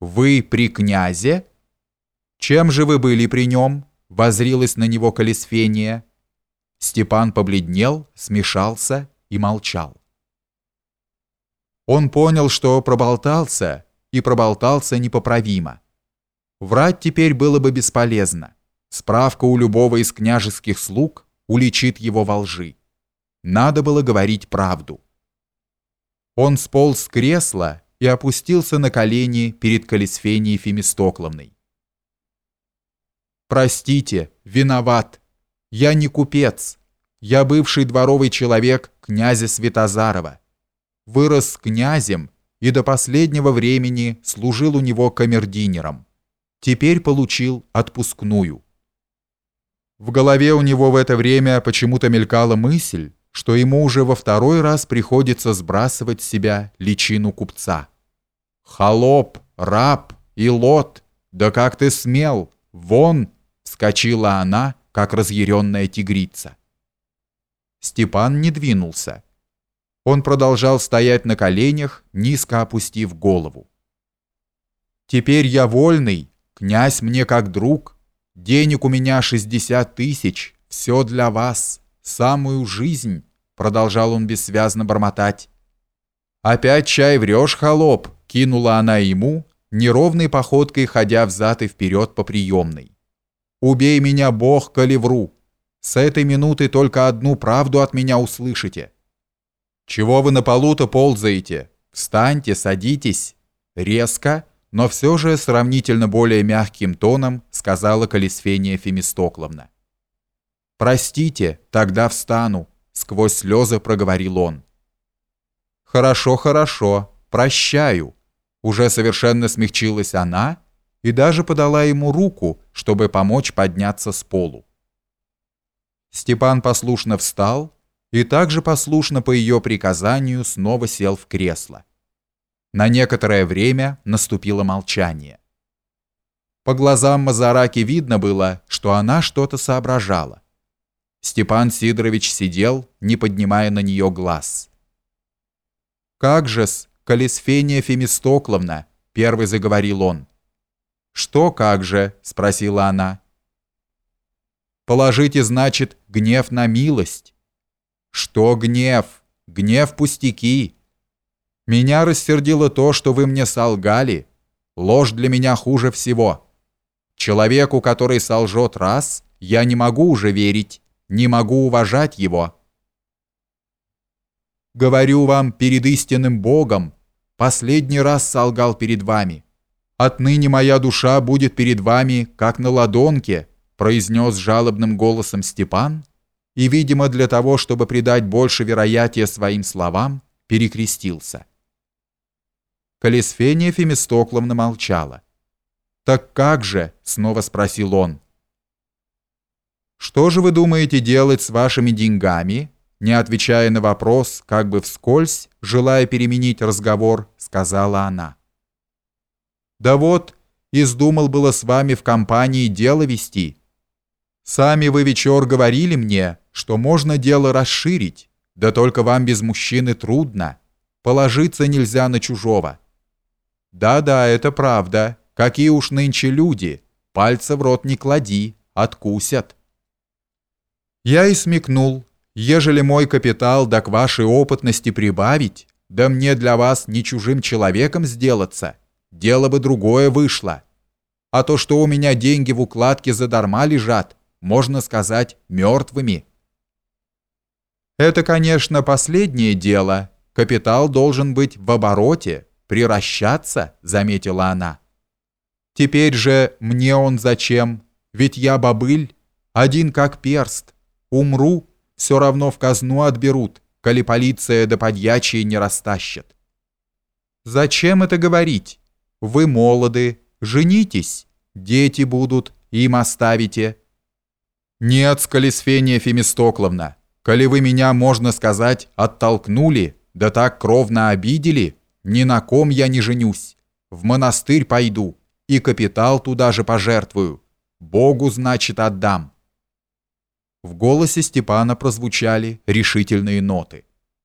Вы при князе? Чем же вы были при нем? Возрилась на него Колесфения. Степан побледнел, смешался и молчал. Он понял, что проболтался, и проболтался непоправимо. Врать теперь было бы бесполезно. Справка у любого из княжеских слуг уличит его во лжи. Надо было говорить правду. Он сполз с кресла и опустился на колени перед Колесфенией Фемистокловной. «Простите, виноват. Я не купец. Я бывший дворовый человек князя Святозарова. Вырос князем и до последнего времени служил у него камердинером. Теперь получил отпускную». В голове у него в это время почему-то мелькала мысль, что ему уже во второй раз приходится сбрасывать с себя личину купца. «Холоп, раб и лот, да как ты смел! Вон!» — вскочила она, как разъяренная тигрица. Степан не двинулся. Он продолжал стоять на коленях, низко опустив голову. «Теперь я вольный, князь мне как друг, денег у меня шестьдесят тысяч, все для вас» самую жизнь, продолжал он бессвязно бормотать. Опять чай врешь, холоп, кинула она ему, неровной походкой ходя взад и вперед по приемной. Убей меня, Бог, коли вру. С этой минуты только одну правду от меня услышите. Чего вы на полу-то ползаете? Встаньте, садитесь. Резко, но все же сравнительно более мягким тоном сказала Колесфения Фемистокловна. «Простите, тогда встану», — сквозь слезы проговорил он. «Хорошо, хорошо, прощаю», — уже совершенно смягчилась она и даже подала ему руку, чтобы помочь подняться с полу. Степан послушно встал и также послушно по ее приказанию снова сел в кресло. На некоторое время наступило молчание. По глазам Мазараки видно было, что она что-то соображала. Степан Сидорович сидел, не поднимая на нее глаз. «Как же-с, Колесфения Фемистокловна?» — первый заговорил он. «Что как же?» — спросила она. «Положите, значит, гнев на милость». «Что гнев? Гнев пустяки. Меня рассердило то, что вы мне солгали. Ложь для меня хуже всего. Человеку, который солжет раз, я не могу уже верить не могу уважать его. Говорю вам перед истинным Богом, последний раз солгал перед вами. Отныне моя душа будет перед вами, как на ладонке, произнес жалобным голосом Степан, и, видимо, для того, чтобы придать больше вероятия своим словам, перекрестился. Колесфения Фемистокловна молчала. «Так как же?» — снова спросил он. Что же вы думаете делать с вашими деньгами? Не отвечая на вопрос, как бы вскользь, желая переменить разговор, сказала она. Да вот, издумал было с вами в компании дело вести. Сами вы вечер говорили мне, что можно дело расширить, да только вам без мужчины трудно. Положиться нельзя на чужого. Да-да, это правда. Какие уж нынче люди. Пальца в рот не клади, откусят. Я и смекнул, ежели мой капитал да к вашей опытности прибавить, да мне для вас не чужим человеком сделаться, дело бы другое вышло. А то, что у меня деньги в укладке задарма лежат, можно сказать, мертвыми. Это, конечно, последнее дело. Капитал должен быть в обороте, приращаться, заметила она. Теперь же мне он зачем? Ведь я бобыль, один как перст. Умру, все равно в казну отберут, коли полиция до подьячие не растащат. Зачем это говорить? Вы молоды, женитесь, дети будут, им оставите. Нет, Скалисфения Фемистокловна, коли вы меня, можно сказать, оттолкнули, да так кровно обидели, ни на ком я не женюсь. В монастырь пойду и капитал туда же пожертвую. Богу, значит, отдам. В голосе Степана прозвучали решительные ноты.